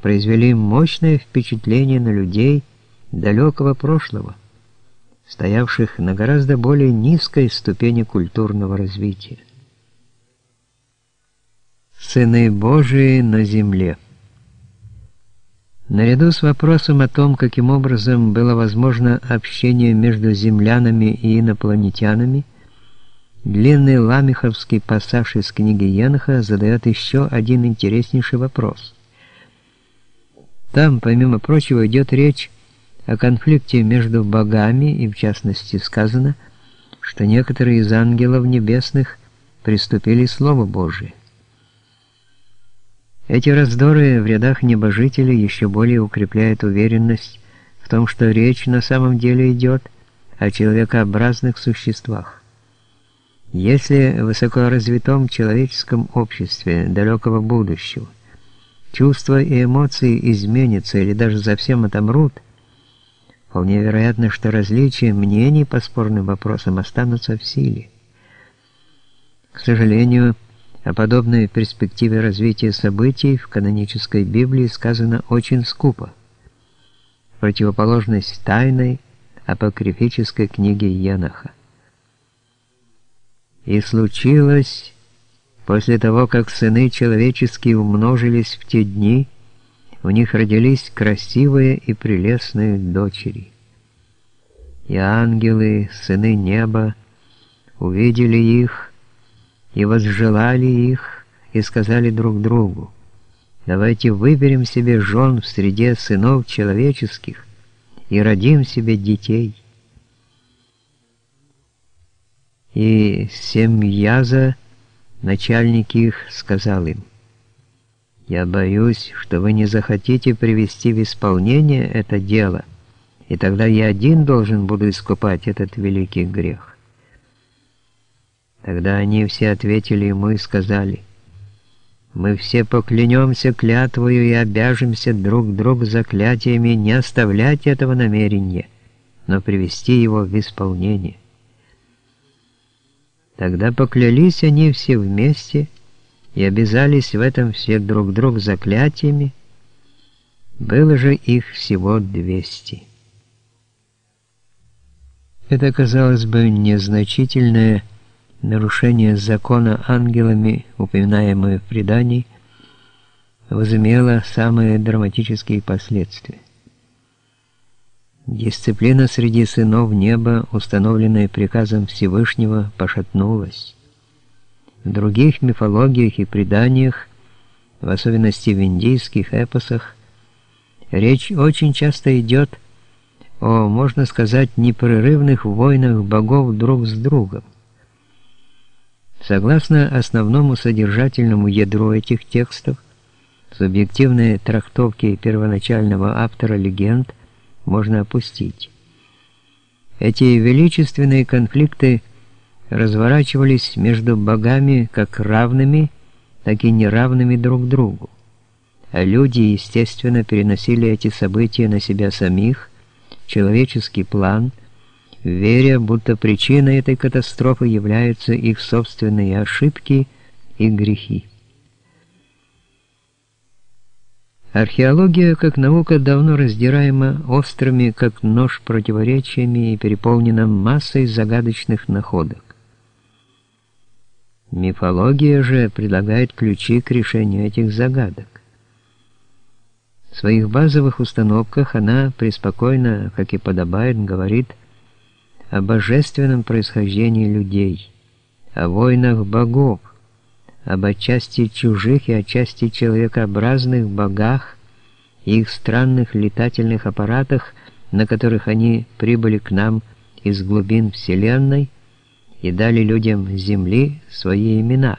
произвели мощное впечатление на людей далекого прошлого, стоявших на гораздо более низкой ступени культурного развития. Сыны Божии на земле Наряду с вопросом о том, каким образом было возможно общение между землянами и инопланетянами, длинный ламиховский пассаж из книги Еноха задает еще один интереснейший вопрос – там, помимо прочего, идет речь о конфликте между богами, и в частности сказано, что некоторые из ангелов небесных приступили Слово Божие. Эти раздоры в рядах небожителей еще более укрепляют уверенность в том, что речь на самом деле идет о человекообразных существах. Если в высокоразвитом человеческом обществе далекого будущего чувства и эмоции изменятся или даже совсем отомрут, вполне вероятно, что различия мнений по спорным вопросам останутся в силе. К сожалению, о подобной перспективе развития событий в канонической Библии сказано очень скупо. Противоположность тайной апокрифической книге Еноха. «И случилось...» После того, как сыны человеческие умножились в те дни, у них родились красивые и прелестные дочери. И ангелы, сыны неба, увидели их и возжелали их, и сказали друг другу, «Давайте выберем себе жен в среде сынов человеческих и родим себе детей». И Семьяза Начальник их сказал им, «Я боюсь, что вы не захотите привести в исполнение это дело, и тогда я один должен буду искупать этот великий грех». Тогда они все ответили ему и сказали, «Мы все поклянемся клятвою и обяжемся друг другу заклятиями не оставлять этого намерения, но привести его в исполнение». Тогда поклялись они все вместе и обязались в этом все друг друг заклятиями. Было же их всего двести. Это, казалось бы, незначительное нарушение закона ангелами, упоминаемое в предании, возымело самые драматические последствия. Дисциплина среди сынов неба, установленная приказом Всевышнего, пошатнулась. В других мифологиях и преданиях, в особенности в индийских эпосах, речь очень часто идет о, можно сказать, непрерывных войнах богов друг с другом. Согласно основному содержательному ядру этих текстов, субъективные трактовки первоначального автора легенд можно опустить. Эти величественные конфликты разворачивались между богами как равными, так и неравными друг другу. А люди, естественно, переносили эти события на себя самих, человеческий план, веря, будто причиной этой катастрофы являются их собственные ошибки и грехи. Археология как наука давно раздираема острыми, как нож, противоречиями и переполнена массой загадочных находок. Мифология же предлагает ключи к решению этих загадок. В своих базовых установках она преспокойно, как и подобает, говорит о божественном происхождении людей, о войнах богов, об отчасти чужих и отчасти человекообразных богах и их странных летательных аппаратах, на которых они прибыли к нам из глубин Вселенной и дали людям Земли свои имена.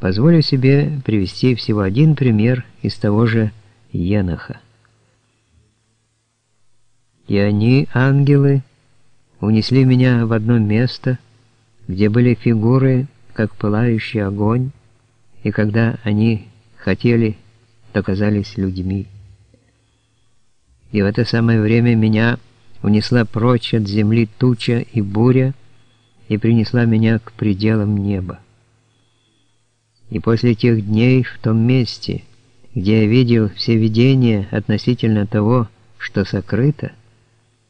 Позволю себе привести всего один пример из того же Еноха. И они, ангелы, унесли меня в одно место, где были фигуры как пылающий огонь, и когда они хотели, то казались людьми. И в это самое время меня унесла прочь от земли туча и буря, и принесла меня к пределам неба. И после тех дней в том месте, где я видел все видения относительно того, что сокрыто,